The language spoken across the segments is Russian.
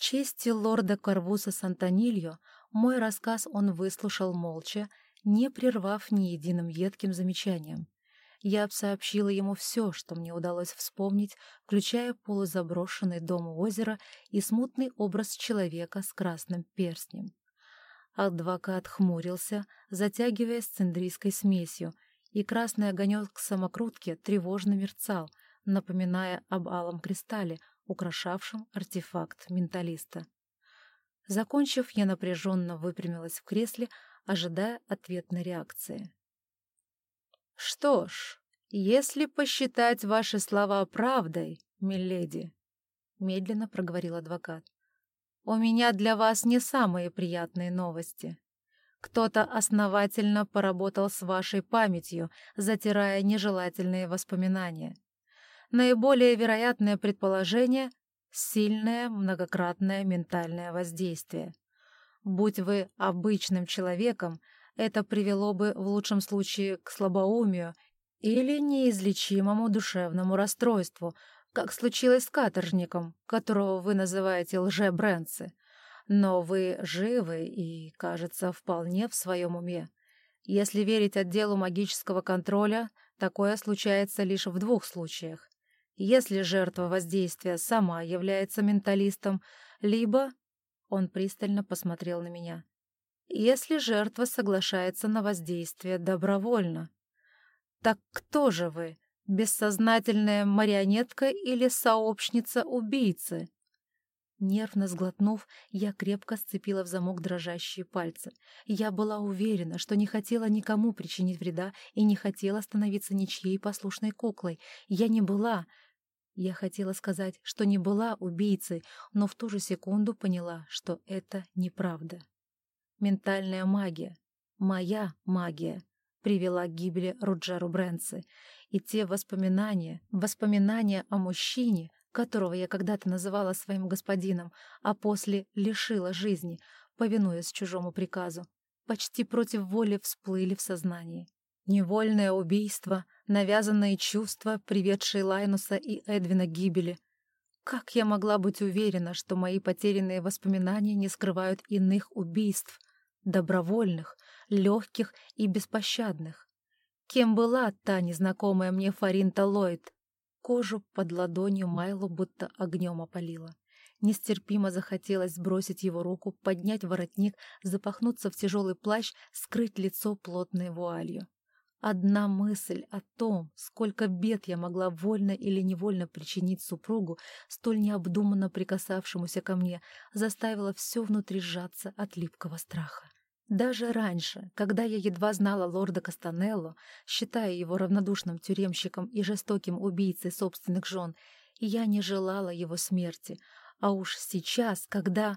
чести лорда Карвуса Сантонильо мой рассказ он выслушал молча, не прервав ни единым едким замечанием. Я сообщила ему все, что мне удалось вспомнить, включая полузаброшенный дом у озера и смутный образ человека с красным перстнем. Адвокат хмурился, затягивая циндрийской смесью, и красный огонек самокрутки тревожно мерцал, напоминая об алом кристалле, украшавшем артефакт менталиста. Закончив, я напряженно выпрямилась в кресле, ожидая ответной реакции. «Что ж, если посчитать ваши слова правдой, миледи», — медленно проговорил адвокат, — «у меня для вас не самые приятные новости. Кто-то основательно поработал с вашей памятью, затирая нежелательные воспоминания. Наиболее вероятное предположение — сильное многократное ментальное воздействие. Будь вы обычным человеком, это привело бы в лучшем случае к слабоумию или неизлечимому душевному расстройству, как случилось с каторжником, которого вы называете лже-брэнцы. Но вы живы и, кажется, вполне в своем уме. Если верить отделу магического контроля, такое случается лишь в двух случаях. Если жертва воздействия сама является менталистом, либо... Он пристально посмотрел на меня если жертва соглашается на воздействие добровольно. Так кто же вы, бессознательная марионетка или сообщница убийцы? Нервно сглотнув, я крепко сцепила в замок дрожащие пальцы. Я была уверена, что не хотела никому причинить вреда и не хотела становиться ничьей послушной куклой. Я не была... Я хотела сказать, что не была убийцей, но в ту же секунду поняла, что это неправда. Ментальная магия, моя магия, привела к гибели Руджеру Брэнси, и те воспоминания, воспоминания о мужчине, которого я когда-то называла своим господином, а после лишила жизни, повинуясь чужому приказу, почти против воли всплыли в сознании. Невольное убийство, навязанные чувства, приведшие Лайнуса и Эдвина к гибели. Как я могла быть уверена, что мои потерянные воспоминания не скрывают иных убийств — добровольных, легких и беспощадных. Кем была та незнакомая мне Фаринта Ллойд? Кожу под ладонью Майлу будто огнем опалила. Нестерпимо захотелось сбросить его руку, поднять воротник, запахнуться в тяжелый плащ, скрыть лицо плотной вуалью. Одна мысль о том, сколько бед я могла вольно или невольно причинить супругу, столь необдуманно прикасавшемуся ко мне, заставила все внутри сжаться от липкого страха. Даже раньше, когда я едва знала лорда Кастанелло, считая его равнодушным тюремщиком и жестоким убийцей собственных жен, я не желала его смерти, а уж сейчас, когда...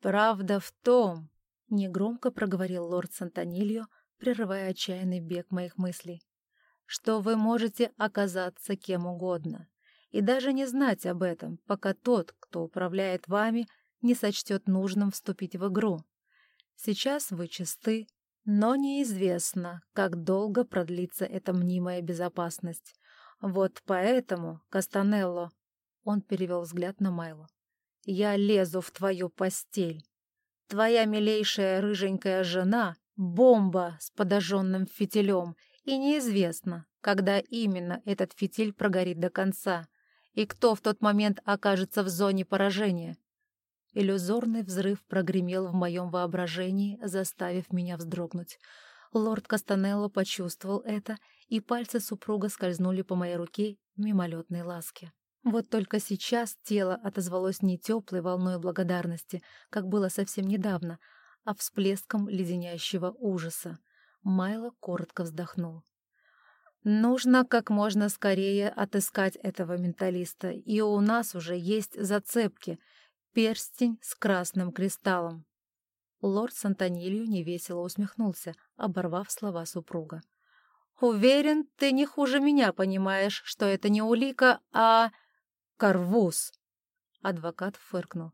«Правда в том», — негромко проговорил лорд Сантонильо, прерывая отчаянный бег моих мыслей, «что вы можете оказаться кем угодно, и даже не знать об этом, пока тот, кто управляет вами, не сочтет нужным вступить в игру. Сейчас вы чисты, но неизвестно, как долго продлится эта мнимая безопасность. Вот поэтому, Кастанелло, он перевел взгляд на Майло, я лезу в твою постель. Твоя милейшая рыженькая жена — бомба с подожженным фитилем, и неизвестно, когда именно этот фитиль прогорит до конца, и кто в тот момент окажется в зоне поражения. Иллюзорный взрыв прогремел в моем воображении, заставив меня вздрогнуть. Лорд Кастанелло почувствовал это, и пальцы супруга скользнули по моей руке мимолетной ласке. Вот только сейчас тело отозвалось не теплой волной благодарности, как было совсем недавно, а всплеском леденящего ужаса. Майло коротко вздохнул. «Нужно как можно скорее отыскать этого менталиста, и у нас уже есть зацепки — перстень с красным кристаллом. Лорд Сантонилью невесело усмехнулся, оборвав слова супруга. «Уверен, ты не хуже меня понимаешь, что это не улика, а... карвуз!» Адвокат фыркнул.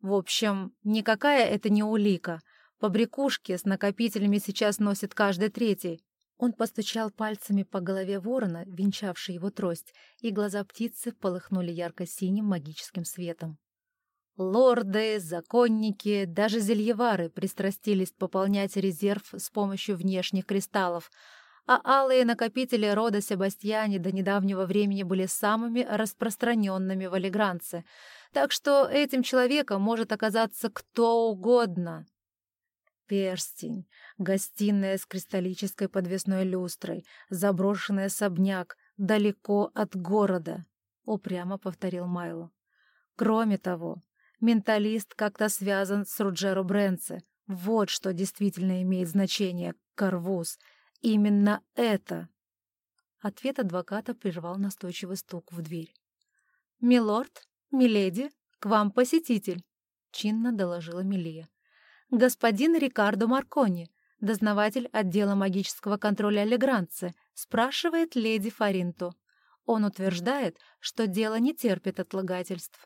«В общем, никакая это не улика. Побрякушки с накопителями сейчас носит каждый третий». Он постучал пальцами по голове ворона, венчавшей его трость, и глаза птицы полыхнули ярко-синим магическим светом. Лорды, законники, даже зельевары пристрастились пополнять резерв с помощью внешних кристаллов, а алые накопители рода Себастьяне до недавнего времени были самыми распространенными в Алигранце, так что этим человеком может оказаться кто угодно. Перстень, гостиная с кристаллической подвесной люстрой, заброшенный особняк, далеко от города, — упрямо повторил Майло. Кроме того, Менталист как-то связан с Руджеро Бренце. Вот что действительно имеет значение, Карвуз. Именно это. Ответ адвоката прервал настойчивый стук в дверь. «Милорд, миледи, к вам посетитель», — чинно доложила Милия. «Господин Рикардо Маркони, дознаватель отдела магического контроля Легранце, спрашивает леди Фаринту. Он утверждает, что дело не терпит отлагательств».